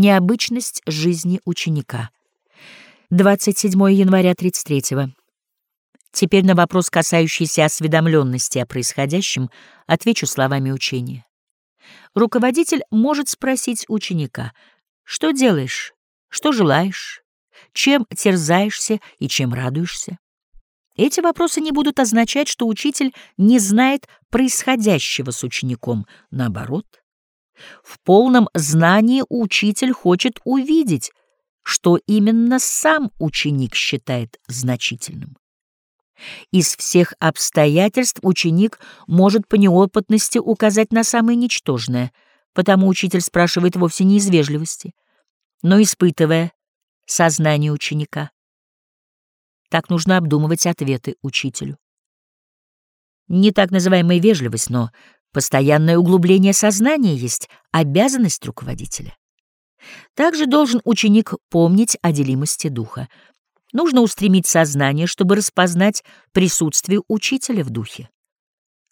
Необычность жизни ученика. 27 января 33 -го. Теперь на вопрос, касающийся осведомленности о происходящем, отвечу словами учения. Руководитель может спросить ученика, что делаешь, что желаешь, чем терзаешься и чем радуешься. Эти вопросы не будут означать, что учитель не знает происходящего с учеником. Наоборот, в полном знании учитель хочет увидеть, что именно сам ученик считает значительным. Из всех обстоятельств ученик может по неопытности указать на самое ничтожное, потому учитель спрашивает вовсе не из вежливости, но испытывая сознание ученика. Так нужно обдумывать ответы учителю. Не так называемая вежливость, но постоянное углубление сознания есть обязанность руководителя. Также должен ученик помнить о делимости духа. Нужно устремить сознание, чтобы распознать присутствие учителя в духе.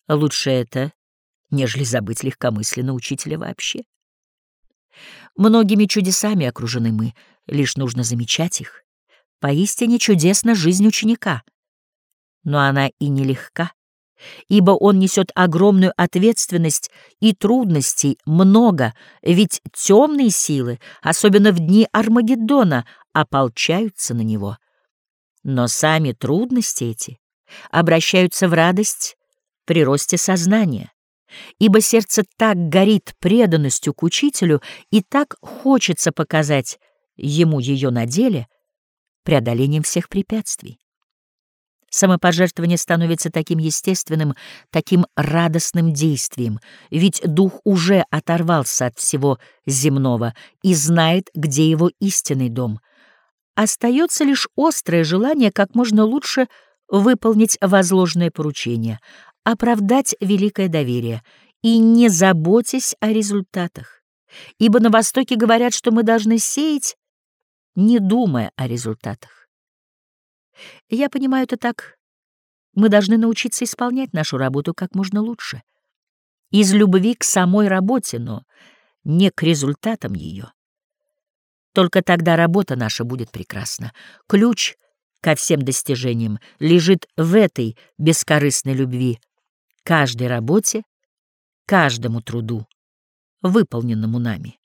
Лучше это, нежели забыть легкомысленно учителя вообще. Многими чудесами окружены мы, лишь нужно замечать их. Поистине чудесна жизнь ученика, но она и нелегка, ибо он несет огромную ответственность и трудностей много, ведь темные силы, особенно в дни Армагеддона, ополчаются на него. Но сами трудности эти обращаются в радость при росте сознания, ибо сердце так горит преданностью к учителю и так хочется показать ему ее на деле преодолением всех препятствий. Самопожертвование становится таким естественным, таким радостным действием, ведь дух уже оторвался от всего земного и знает, где его истинный дом — Остается лишь острое желание как можно лучше выполнить возложенное поручение, оправдать великое доверие и не заботясь о результатах. Ибо на Востоке говорят, что мы должны сеять, не думая о результатах. Я понимаю это так. Мы должны научиться исполнять нашу работу как можно лучше. Из любви к самой работе, но не к результатам ее. Только тогда работа наша будет прекрасна. Ключ ко всем достижениям лежит в этой бескорыстной любви, каждой работе, каждому труду, выполненному нами.